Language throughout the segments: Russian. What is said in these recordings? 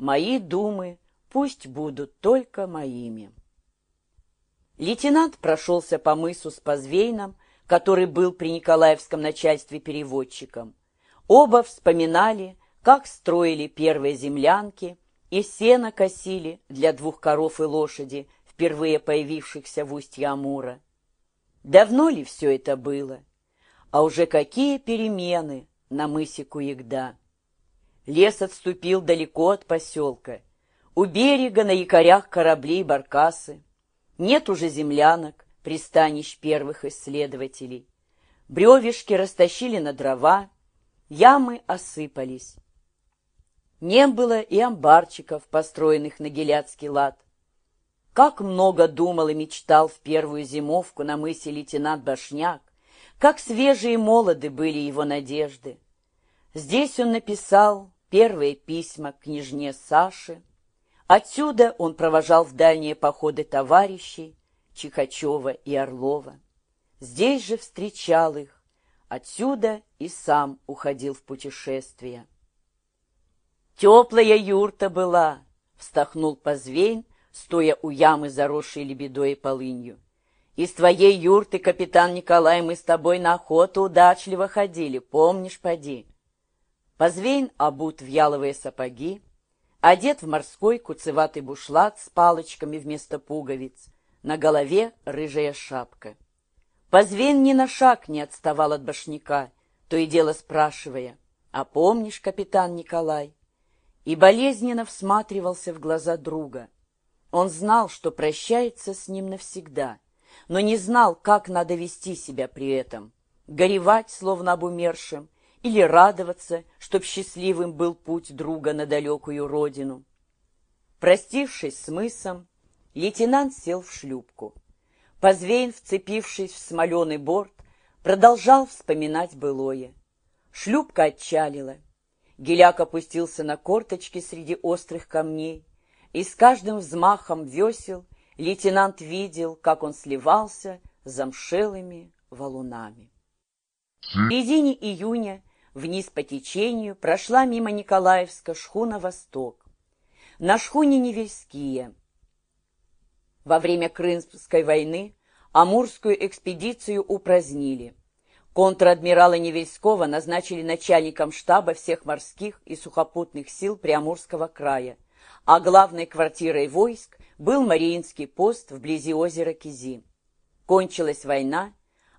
Мои думы пусть будут только моими. Лейтенант прошелся по мысу с Позвейном, который был при Николаевском начальстве переводчиком. Оба вспоминали, как строили первые землянки и сено косили для двух коров и лошади, впервые появившихся в устье Амура. Давно ли все это было? А уже какие перемены на мысе Куегда! Лес отступил далеко от поселка. У берега на якорях корабли и баркасы. Нет уже землянок, пристанищ первых исследователей. Бревешки растащили на дрова, ямы осыпались. Не было и амбарчиков, построенных на геляцкий лад. Как много думал и мечтал в первую зимовку на мысе лейтенант Башняк, как свежие и молоды были его надежды. Здесь он написал первые письма к княжне Саше. Отсюда он провожал в дальние походы товарищей Чихачева и Орлова. Здесь же встречал их, отсюда и сам уходил в путешествие. «Теплая юрта была», — вздохнул Позвейн, стоя у ямы, заросшей лебедой и полынью. «Из твоей юрты, капитан Николай, мы с тобой на охоту удачливо ходили, помнишь, поди?» Позвейн обут в яловые сапоги, одет в морской куцеватый бушлат с палочками вместо пуговиц, на голове рыжая шапка. Позвейн ни на шаг не отставал от башняка, то и дело спрашивая, «А помнишь, капитан Николай?» И болезненно всматривался в глаза друга. Он знал, что прощается с ним навсегда, но не знал, как надо вести себя при этом, горевать, словно об умершем, или радоваться, чтоб счастливым был путь друга на далекую родину. Простившись с мысом, лейтенант сел в шлюпку. Позвейн, вцепившись в смоленый борт, продолжал вспоминать былое. Шлюпка отчалила. Геляк опустился на корточки среди острых камней, и с каждым взмахом весел лейтенант видел, как он сливался с замшелыми валунами. В середине июня Вниз по течению прошла мимо Николаевска шхуна «Восток». На шхуне Невельские. Во время Крымской войны Амурскую экспедицию упразднили. Контр-адмирала Невельского назначили начальником штаба всех морских и сухопутных сил Приамурского края, а главной квартирой войск был Мариинский пост вблизи озера Кизи. Кончилась война,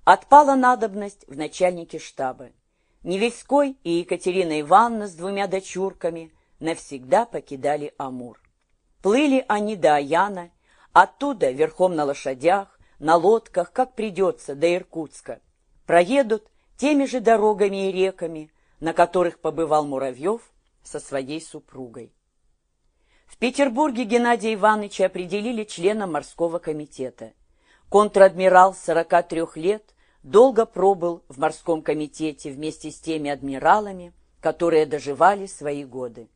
отпала надобность в начальнике штаба. Невельской и Екатерина Ивановна с двумя дочурками навсегда покидали Амур. Плыли они до Аяна, оттуда верхом на лошадях, на лодках, как придется, до Иркутска. Проедут теми же дорогами и реками, на которых побывал Муравьев со своей супругой. В Петербурге Геннадия Ивановича определили членом морского комитета. Контр-адмирал 43 лет долго пробыл в морском комитете вместе с теми адмиралами, которые доживали свои годы.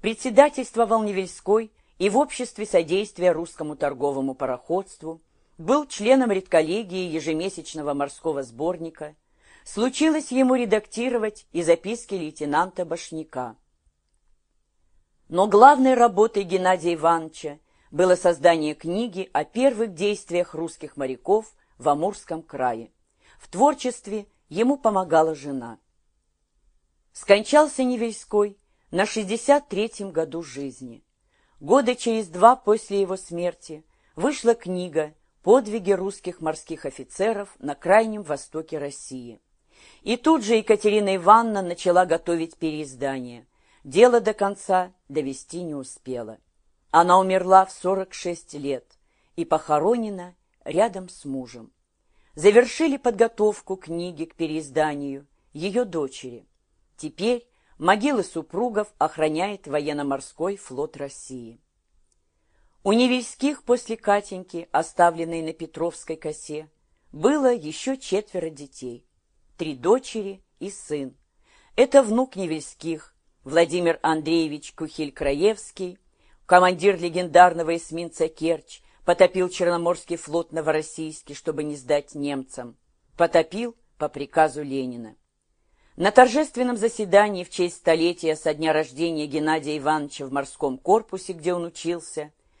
Председательствовал Невельской и в обществе содействия русскому торговому пароходству, был членом редколлегии ежемесячного морского сборника, случилось ему редактировать и записки лейтенанта Башняка. Но главной работой Геннадия Ивановича было создание книги о первых действиях русских моряков в Амурском крае. В творчестве ему помогала жена. Скончался Невельской на 63-м году жизни. Года через два после его смерти вышла книга «Подвиги русских морских офицеров на Крайнем Востоке России». И тут же Екатерина Ивановна начала готовить переиздание. Дело до конца довести не успела. Она умерла в 46 лет и похоронена рядом с мужем завершили подготовку книги к переизданию ее дочери. Теперь могилы супругов охраняет военно-морской флот России. У Невельских после Катеньки, оставленной на Петровской косе, было еще четверо детей, три дочери и сын. Это внук Невельских, Владимир Андреевич Кухель-Краевский, командир легендарного эсминца «Керчь», потопил Черноморский флот Новороссийский, чтобы не сдать немцам. Потопил по приказу Ленина. На торжественном заседании в честь столетия со дня рождения Геннадия Ивановича в морском корпусе, где он учился,